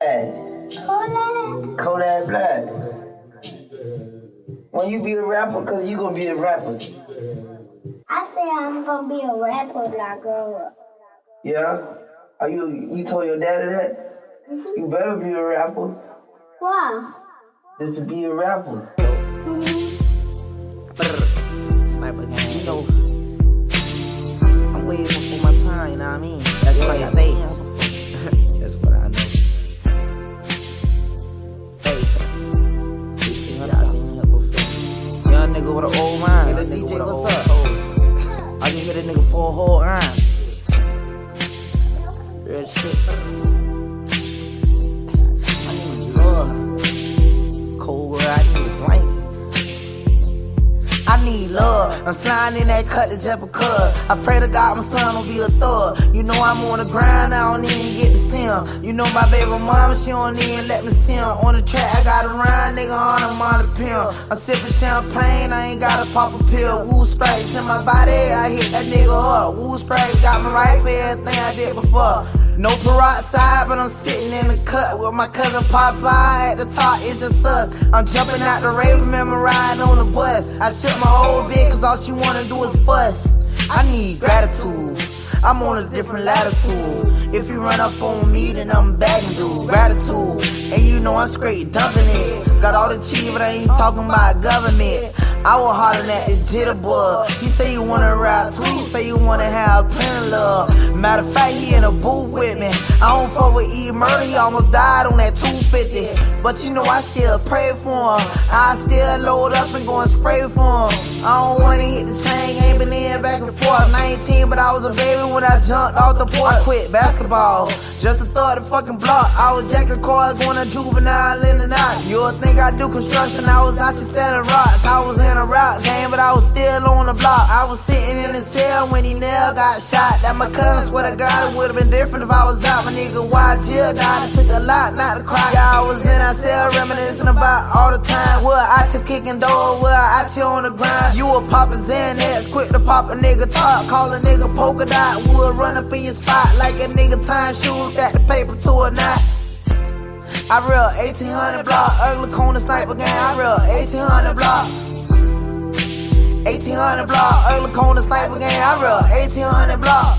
Kodak. Kodak Black. When you be a rapper, cause you gonna be a rapper. I say I'm gonna be a rapper when I grow up. Yeah? Are you you told your daddy that? Mm-hmm. You better be a rapper. Why? Just to be a rapper. Sniper gang, you know. Nigga with an old mind. Young nigga DJ, what's up? I just hit a nigga for a whole iron. I'm sliding in that cut to just because. I pray to God my son will be a thug. You know I'm on the grind, I don't even get to see him. You know my baby mama, she don't even let me see him. On the track, I got a rhyme, nigga, on a molly pill. I'm sipping champagne, I ain't gotta pop a pill. Woo stripes in my body, I hit that nigga up. Woo stripes got me right for everything I did before. No peroxide, but I'm sitting in the cut with my cousin Popeye at the top. It's just us. I'm jumping out the rave, remember riding on the bus. I shook my whole bitch, cause all she wanna do is fuss. I need gratitude. I'm on a different latitude. If you run up on me, then I'm begging dude. Gratitude. And you know I'm straight dumping it. Got all the cheese, but I ain't talking about government. I was hollering at the jitterbug. He say you wanna ride too, say you wanna have plenty love. Matter of fact, he in a booth with me. I don't fuck with E murder, he almost died on that 250. But you know I still pray for him. I still load up and go and spray for him. I don't wanna hit the chain, ain't been in back and forth. 19, but I was a baby when I jumped off the porch. I quit basketball, just to throw the fucking block. I was jacking cars, going to juvenile in out. You would think I do construction, I was out here selling rocks. I was in a rock game, but I was still on the block. I was sitting in the cell when he nail got shot. That my cousin, swear to God, it would've been different if I was out. My nigga YG died, it took a lot not to cry. Yeah, I was in that cell reminiscing about all the time. What I took kicking door, what I here on the grind. You were popping Xanax, quick to pop a nigga top. Call a nigga polka dot, would run up in your spot like a nigga tying shoes, got the paper to a knot. I real 1800 block, ugly corner sniper gang. I real 1800 block. 1800 block, ugly corner sniper gang. I real 1800 block.